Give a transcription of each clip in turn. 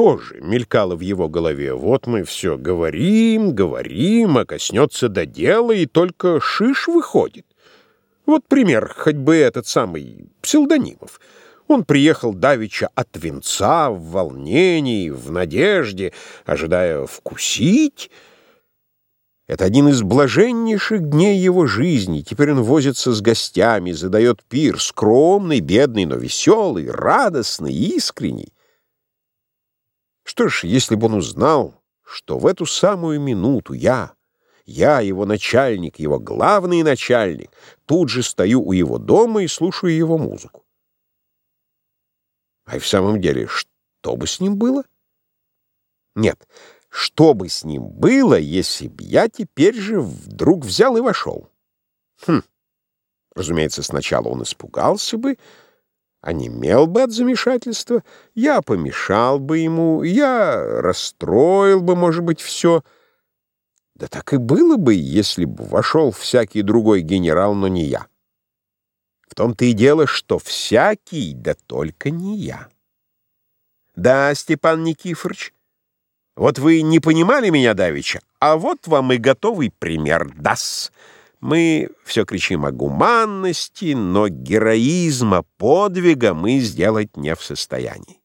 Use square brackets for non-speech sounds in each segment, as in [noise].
тоже мелькало в его голове. Вот мы все говорим, говорим, а коснется до дела, и только шиш выходит. Вот пример, хоть бы этот самый псевдонимов. Он приехал давеча от венца, в волнении, в надежде, ожидая вкусить. Это один из блаженнейших дней его жизни. Теперь он возится с гостями, задает пир, скромный, бедный, но веселый, радостный, искренний. Что ж, если бы он узнал, что в эту самую минуту я, я, его начальник, его главный начальник, тут же стою у его дома и слушаю его музыку. А и в самом деле, что бы с ним было? Нет, что бы с ним было, если б я теперь же вдруг взял и вошел? Хм, разумеется, сначала он испугался бы, онемел бы от замешательства, я помешал бы ему, я расстроил бы, может быть, все. Да так и было бы, если бы вошел всякий другой генерал, но не я. В том-то и дело, что всякий, да только не я. Да, Степан Никифорович, вот вы не понимали меня давеча, а вот вам и готовый пример дас. Мы все кричим о гуманности, но героизма, подвига мы сделать не в состоянии.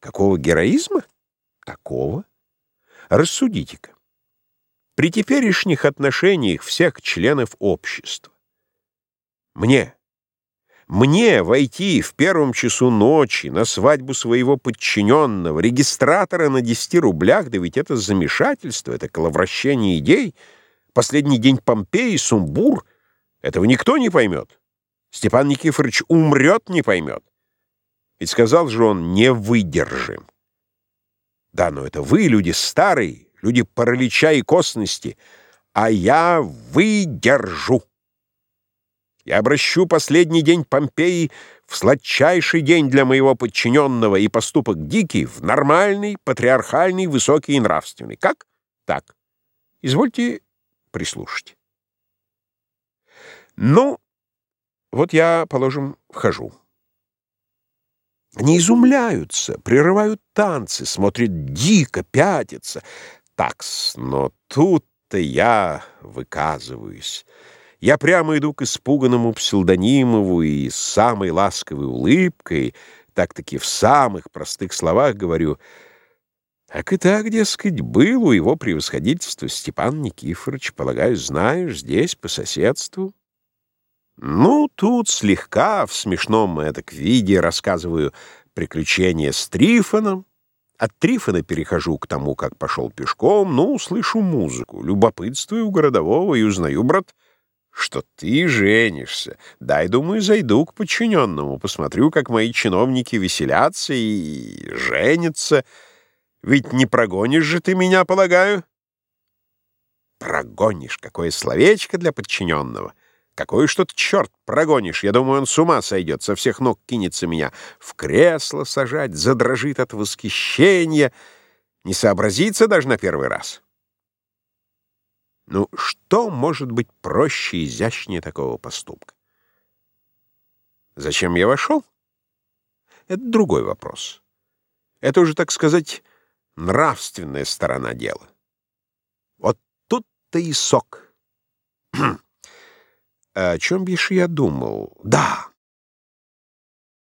Какого героизма? Такого. Рассудите-ка. При теперешних отношениях всех членов общества. Мне, мне войти в первом часу ночи на свадьбу своего подчиненного, регистратора на 10 рублях, да ведь это замешательство, это коловращение идей — Последний день Помпеи, сумбур. Этого никто не поймет. Степан Никифорович умрет, не поймет. Ведь сказал же он, не выдержим. Да, но это вы, люди старые, люди паралича и косности, а я выдержу. Я обращу последний день Помпеи в сладчайший день для моего подчиненного и поступок дикий в нормальный, патриархальный, высокий и нравственный. Как? Так. Извольте прислушать. Ну, вот я, положим, вхожу. Они изумляются, прерывают танцы, смотрят дико, пятятся. Такс, но тут-то я выказываюсь. Я прямо иду к испуганному псилдонимову и с самой ласковой улыбкой, так-таки в самых простых словах говорю — так и так, дескать, был у его превосходительства Степан Никифорович, полагаю, знаешь, здесь, по соседству. Ну, тут слегка в смешном эдак виде рассказываю приключения с Трифоном. От Трифона перехожу к тому, как пошел пешком, ну, слышу музыку, любопытствую у городового и узнаю, брат, что ты женишься. Дай, думаю, зайду к подчиненному, посмотрю, как мои чиновники веселятся и женятся, — ведь не прогонишь же ты меня, полагаю? Прогонишь, какое словечко для подчиненного. Какой что-то черт прогонишь. Я думаю, он с ума сойдет, со всех ног кинется меня в кресло сажать, задрожит от восхищения, не сообразится даже на первый раз. Ну, что может быть проще и изящнее такого поступка? Зачем я вошел? Это другой вопрос. Это уже, так сказать, нравственная сторона дела. Вот тут-то и сок. [clears throat] О чем бишь я думал? Да,